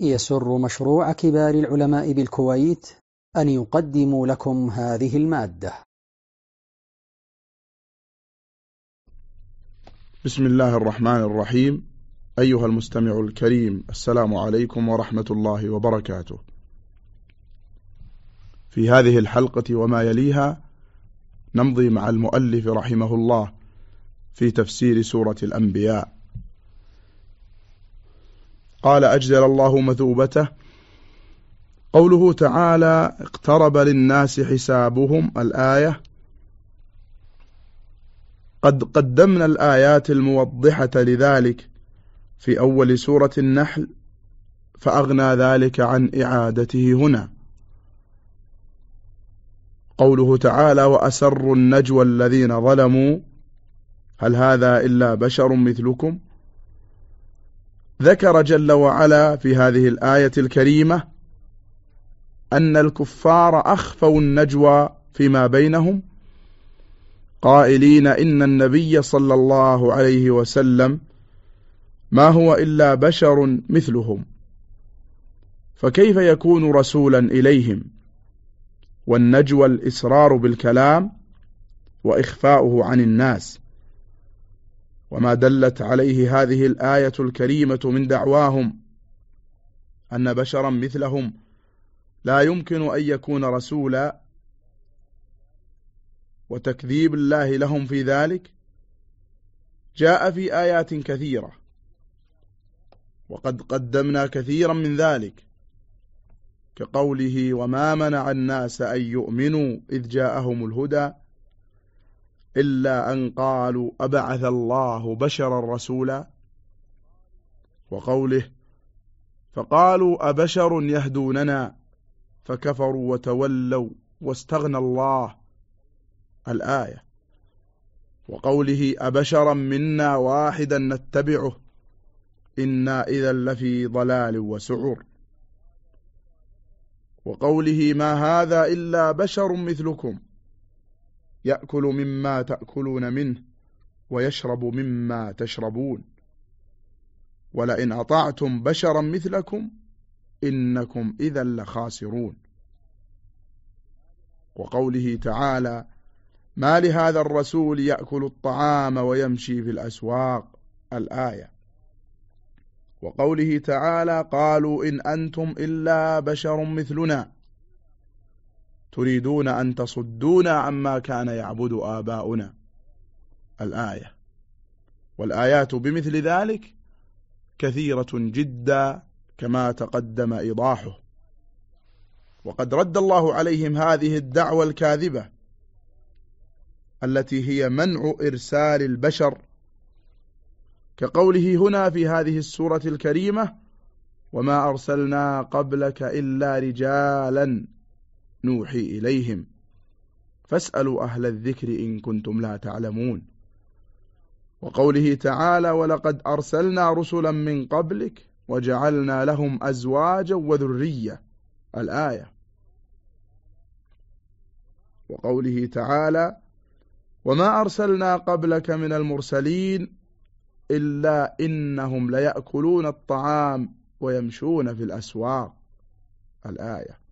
يسر مشروع كبار العلماء بالكويت أن يقدم لكم هذه المادة. بسم الله الرحمن الرحيم. أيها المستمع الكريم السلام عليكم ورحمة الله وبركاته. في هذه الحلقة وما يليها نمضي مع المؤلف رحمه الله في تفسير سورة الأنبياء. قال أجزل الله مثوبته. قوله تعالى اقترب للناس حسابهم الآية قد قدمنا الآيات الموضحة لذلك في أول سورة النحل فأغنى ذلك عن إعادته هنا. قوله تعالى وأسروا النجوى الذين ظلموا. هل هذا إلا بشر مثلكم؟ ذكر جل وعلا في هذه الآية الكريمة أن الكفار أخفوا النجوى فيما بينهم قائلين إن النبي صلى الله عليه وسلم ما هو إلا بشر مثلهم فكيف يكون رسولا إليهم؟ والنجوى الإسرار بالكلام وإخفاؤه عن الناس. وما دلت عليه هذه الآية الكريمة من دعواهم أن بشرا مثلهم لا يمكن أن يكون رسولا وتكذيب الله لهم في ذلك. جاء في آيات كثيرة وقد قدمنا كثيرا من ذلك كقوله وما منع الناس أن يؤمنوا إذ جاءهم الهدى إلا أن قالوا أبعث الله بشرا رسولا وقوله فقالوا أبشر يهدوننا فكفروا وتولوا واستغنى الله الآية وقوله أبشرا منا واحدا نتبعه إنا إذا لفي ضلال وسعر وقوله ما هذا إلا بشر مثلكم يأكل مما تأكلون منه ويشرب مما تشربون. ولئن أطعتم بشرا مثلكم إنكم إذا لخاسرون. وقوله تعالى ما لهذا الرسول يأكل الطعام ويمشي في الأسواق؟ الآية. وقوله تعالى قالوا إن أنتم إلا بشر مثلنا. تريدون أن تصدونا عما كان يعبد آباؤنا. الآية. والآيات بمثل ذلك كثيرة جدا كما تقدم إيضاحه. وقد رد الله عليهم هذه الدعوة الكاذبة التي هي منع إرسال البشر. كقوله هنا في هذه السورة الكريمة وما أرسلنا قبلك إلا رجالا نوحي إليهم. فاسألوا أهل الذكر إن كنتم لا تعلمون. وقوله تعالى ولقد أرسلنا رسلا من قبلك وجعلنا لهم أزواجا وذرية. الآية. وقوله تعالى وما أرسلنا قبلك من المرسلين إلا إنهم ليأكلون الطعام ويمشون في الأسواق. الآية.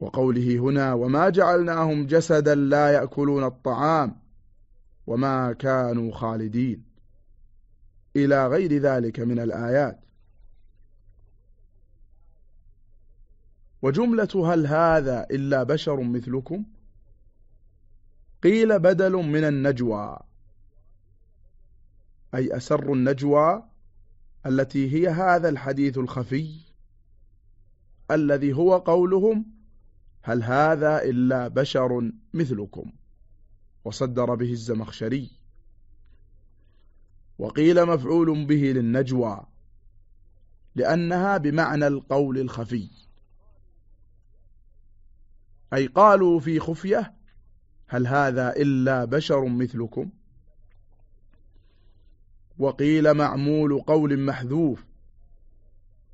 وقوله هنا وما جعلناهم جسدا لا يأكلون الطعام وما كانوا خالدين إلى غير ذلك من الآيات. وجملة هل هذا إلا بشر مثلكم؟ قيل بدل من النجوى أي أسر النجوى التي هي هذا الحديث الخفي الذي هو قولهم هل هذا إلا بشر مثلكم؟ وصدر به الزمخشري. وقيل مفعول به للنجوى لأنها بمعنى القول الخفي. أي قالوا في خفية هل هذا إلا بشر مثلكم؟ وقيل معمول قول محذوف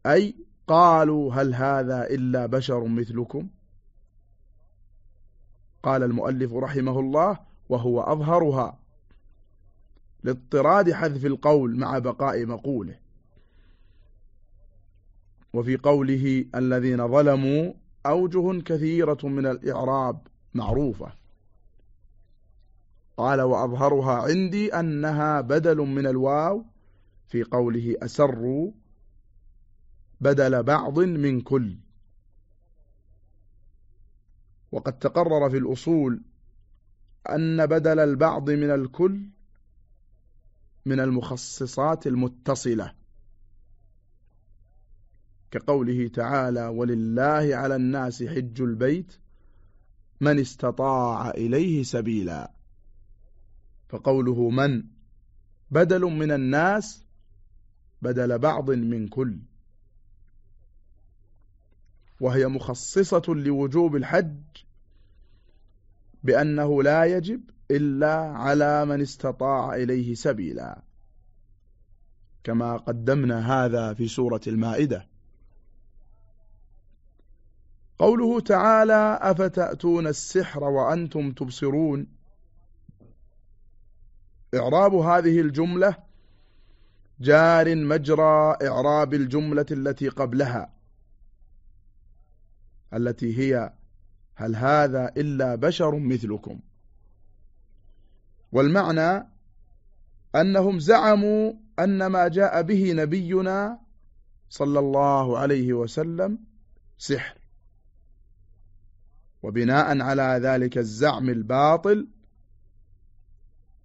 أي قالوا هل هذا إلا بشر مثلكم؟ قال المؤلف رحمه الله وهو أظهرها لاضطراد حذف القول مع بقاء مقوله. وفي قوله الذين ظلموا أوجه كثيرة من الإعراب معروفة. قال وأظهرها عندي أنها بدل من الواو في قوله أسروا بدل بعض من كل. وقد تقرر في الأصول أن بدل البعض من الكل من المخصصات المتصلة كقوله تعالى ولله على الناس حج البيت من استطاع إليه سبيلا فقوله من بدل من الناس بدل بعض من كل. وهي مخصصة لوجوب الحج بأنه لا يجب إلا على من استطاع إليه سبيلا. كما قدمنا هذا في سورة المائدة. قوله تعالى أفتأتون السحر وأنتم تبصرون؟ إعراب هذه الجملة جار مجرى إعراب الجملة التي قبلها التي هي هل هذا إلا بشر مثلكم؟ والمعنى أنهم زعموا أن ما جاء به نبينا صلى الله عليه وسلم سحر. وبناء على ذلك الزعم الباطل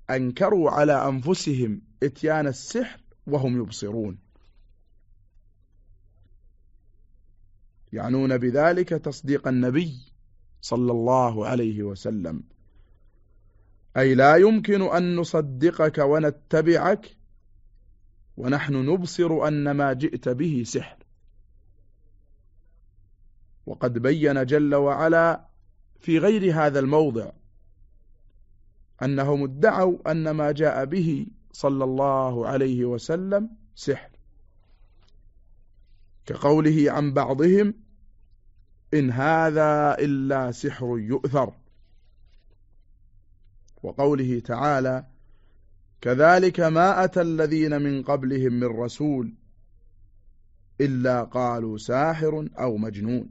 أنكروا على أنفسهم إتيان السحر وهم يبصرون. يعنون بذلك تصديق النبي صلى الله عليه وسلم. أي لا يمكن أن نصدقك ونتبعك ونحن نبصر أن ما جئت به سحر. وقد بين جل وعلا في غير هذا الموضع أنهم ادعوا أن ما جاء به صلى الله عليه وسلم سحر. كقوله عن بعضهم إن هذا إلا سحر يؤثر. وقوله تعالى كذلك ما أتى الذين من قبلهم من رسول إلا قالوا ساحر أو مجنون.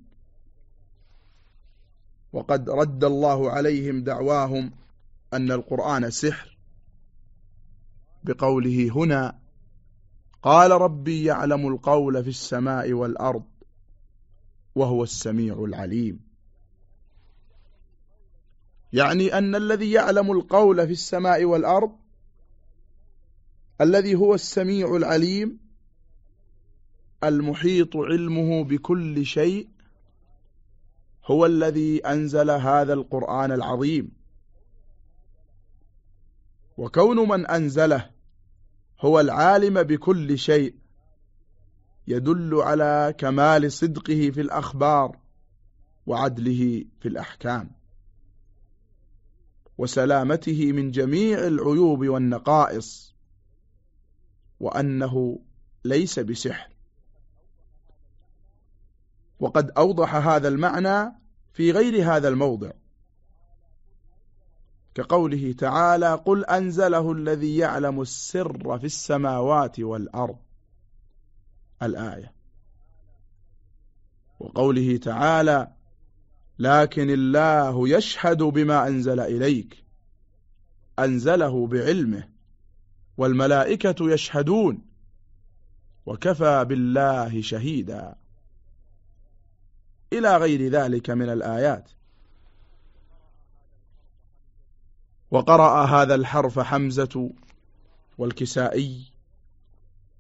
وقد رد الله عليهم دعواهم أن القرآن سحر. بقوله هنا قال ربي يعلم القول في السماء والأرض وهو السميع العليم. يعني أن الذي يعلم القول في السماء والأرض الذي هو السميع العليم المحيط علمه بكل شيء هو الذي أنزل هذا القرآن العظيم. وكون من أنزله هو العالم بكل شيء. يدل على كمال صدقه في الأخبار وعدله في الأحكام. وسلامته من جميع العيوب والنقائص وأنه ليس بسحر. وقد أوضح هذا المعنى في غير هذا الموضع كقوله تعالى قل أنزله الذي يعلم السر في السماوات والأرض الآية. وقوله تعالى لكن الله يشهد بما أنزل إليك أنزله بعلمه والملائكة يشهدون وكفى بالله شهيدا. إلى غير ذلك من الآيات. وقرأ هذا الحرف حمزة والكسائي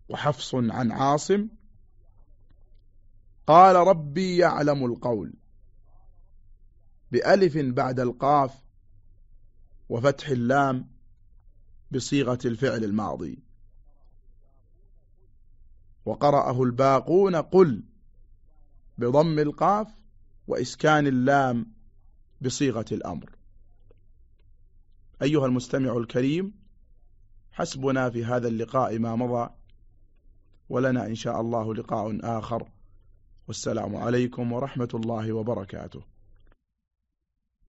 وحفص عن عاصم قال ربي يعلم القول بألف بعد القاف وفتح اللام بصيغة الفعل الماضي. وقرأه الباقون قل بضم القاف وإسكان اللام بصيغة الأمر. أيها المستمع الكريم حسبنا في هذا اللقاء ما مضى. ولنا إن شاء الله لقاء آخر. والسلام عليكم ورحمة الله وبركاته.